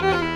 Música